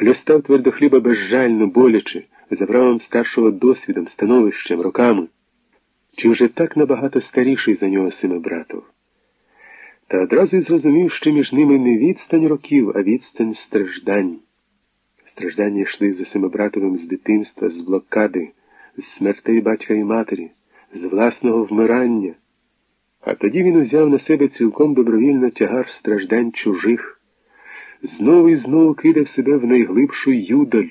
хльостав твердохліба безжально, боляче, за правом старшого досвідом, становищем, роками. Чи вже так набагато старіший за нього братов? Та одразу й зрозумів, що між ними не відстань років, а відстань страждань. Страждання йшли за Семибратовим з дитинства, з блокади, з смертей батька і матері, з власного вмирання. А тоді він узяв на себе цілком добровільно тягар страждань чужих, знову і знову кидав себе в найглибшу юдоль,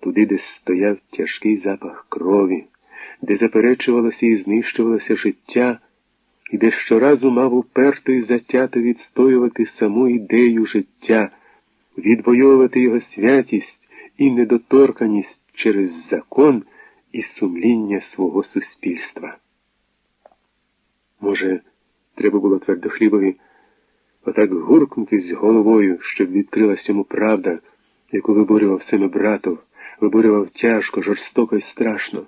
туди, де стояв тяжкий запах крові, де заперечувалося і знищувалося життя, і де щоразу мав уперто і затято відстоювати саму ідею життя, відвоювати його святість і недоторканість через закон і сумління свого суспільства. Може, треба було твердохлібові отак гуркнутись головою, щоб відкрилась йому правда, яку виборював саме братов, виборював тяжко, жорстоко і страшно.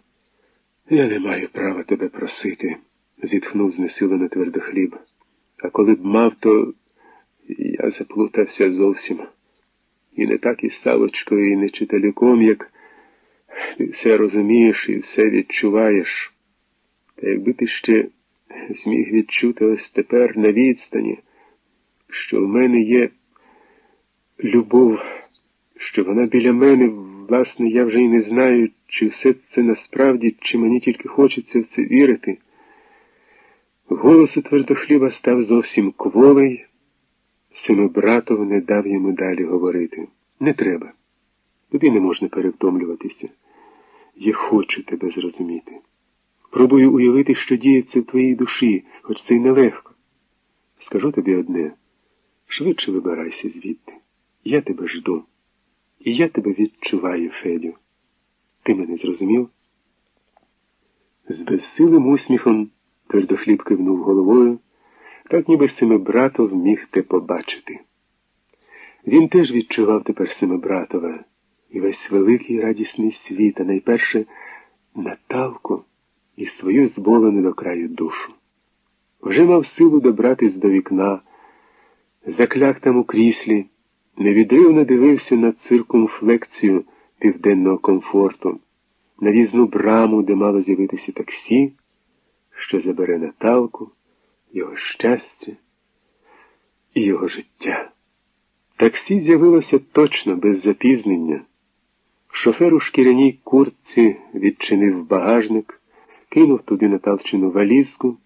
Я не маю права тебе просити, зітхнув знесилено твердохліб. А коли б мав, то я заплутався зовсім. І не так із Савочкою, і не читалюком, як ти все розумієш і все відчуваєш. Та якби ти ще зміг відчути ось тепер на відстані, що в мене є любов, що вона біля мене, власне, я вже й не знаю, чи все це насправді, чи мені тільки хочеться в це вірити. Голос у твердохліба став зовсім кволий. Семибратов не дав йому далі говорити. Не треба. Тобі не можна перевтомлюватися. Я хочу тебе зрозуміти. Пробую уявити, що діється в твоїй душі, хоч це й нелегко. Скажу тобі одне швидше вибирайся звідти. Я тебе жду. І я тебе відчуваю, Федю. Ти мене зрозумів? З безсилим усміхом твердохліб кивнув головою, так ніби Семибратов міг те побачити. Він теж відчував тепер Семибратова і весь великий радісний світ, а найперше Наталку і свою зболену до краю душу. Вже мав силу добратись до вікна, закляк там у кріслі, невідривно дивився на циркумфлекцію південного комфорту, на візну браму, де мало з'явитися таксі, що забере Наталку, його щастя і його життя. Таксі з'явилося точно без запізнення. Шофер у шкіряній куртці відчинив багажник, кинув туди Наталчину валізку,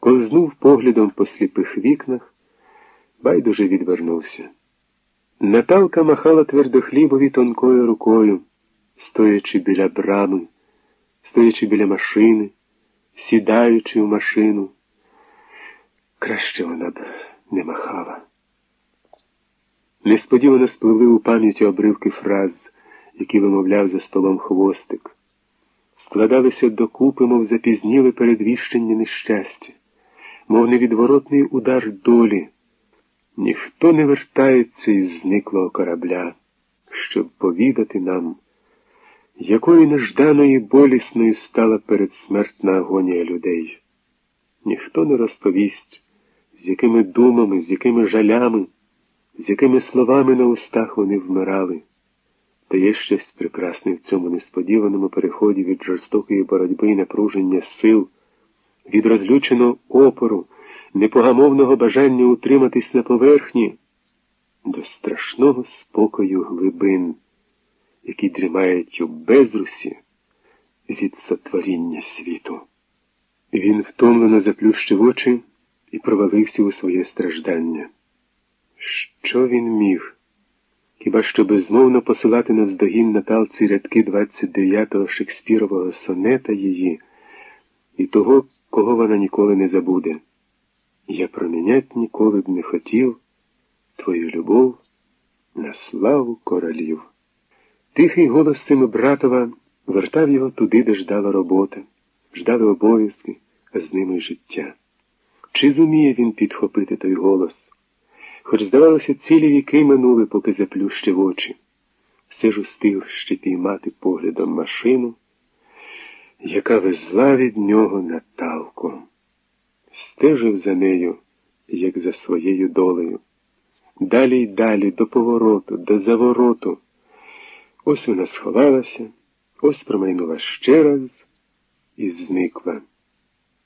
ковзнув поглядом по сліпих вікнах, байдуже відвернувся. Наталка махала твердохлібові тонкою рукою, стоячи біля брами, стоячи біля машини, сідаючи в машину. Краще вона б не махала. Несподівано спливли у пам'яті обривки фраз, які вимовляв за столом хвостик. Складалися докупи, мов запізніли передвіщення нещастя, мов невідворотний удар долі. Ніхто не вертається із зниклого корабля, щоб повідати нам, якою нежданою болісною стала передсмертна агонія людей. Ніхто не розповість, з якими думами, з якими жалями, з якими словами на устах вони вмирали. Та є щось прекрасне в цьому несподіваному переході від жорстокої боротьби і напруження сил, від розлюченого опору непогамовного бажання утриматись на поверхні до страшного спокою глибин, які дрімають у безрусі від сотворіння світу. Він втомлено заплющив очі і провалився у своє страждання. Що він міг? Хіба що безмовно посилати на здогін Наталці рядки 29-го Шекспірового сонета її і того, кого вона ніколи не забуде. Я промінять ніколи б не хотів твою любов на славу королів. Тихий голос сими братова вертав його туди, де ждала робота, ждали обов'язки, а з ними життя. Чи зуміє він підхопити той голос? Хоч, здавалося, цілі віки минули, поки заплющив очі. Все ж устиг ще піймати поглядом машину, яка везла від нього Наталку стежив за нею, як за своєю долею. далі й далі, до повороту, до завороту. Ось вона сховалася, ось промайнула ще раз і зникла.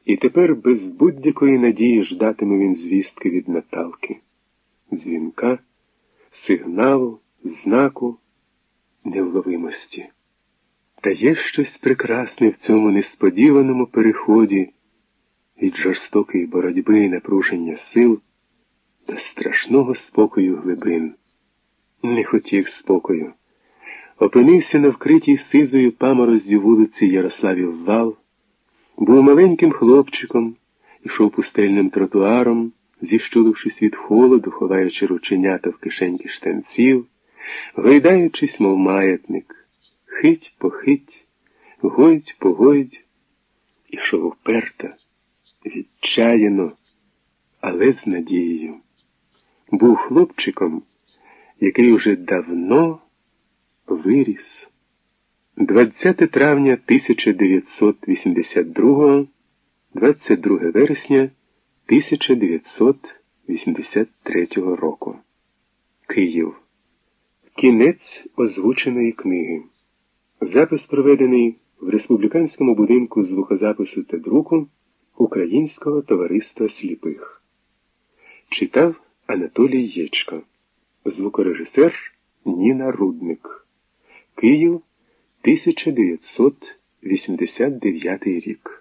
І тепер без будь-якої надії ждатиме він звістки від Наталки, дзвінка, сигналу, знаку невловимості. Та є щось прекрасне в цьому несподіваному переході від жорстокої боротьби і напруження сил до страшного спокою глибин. Не хотів спокою. Опинився на вкритій сизою памороззю вулиці Ярославів Вал, був маленьким хлопчиком, ішов пустельним тротуаром, зіщулившись від холоду, ховаючи рученята в кишеньки штанців, гойдаючись, мов маятник, хить похить, гойдь погойдь, ішов уперто, відчаяно, але з надією. Був хлопчиком, який уже давно виріс. 20 травня 1982, 22 вересня 1983 року. Київ. Кінець озвученої книги. Запис проведений в республіканському будинку звукозапису та друку Українського товариства сліпих. Читав Анатолій Єчко. Звукорежисер Ніна Рудник. Київ 1989 рік.